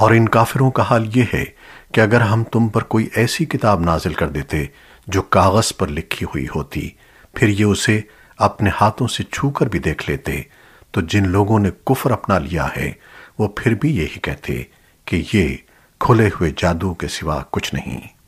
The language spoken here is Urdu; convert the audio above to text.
اور ان کافروں کا حال یہ ہے کہ اگر ہم تم پر کوئی ایسی کتاب نازل کر دیتے جو کاغذ پر لکھی ہوئی ہوتی، پھر یہ اسے اپنے ہاتھوں سے چھو کر بھی دیکھ لیتے۔ تو جن لوگوں نے کفر اپنا لیا ہے، وہ پھر بھی یہی کہتے کہ یہ کھلے ہوئے جادو کے سوا کچھ نہیں۔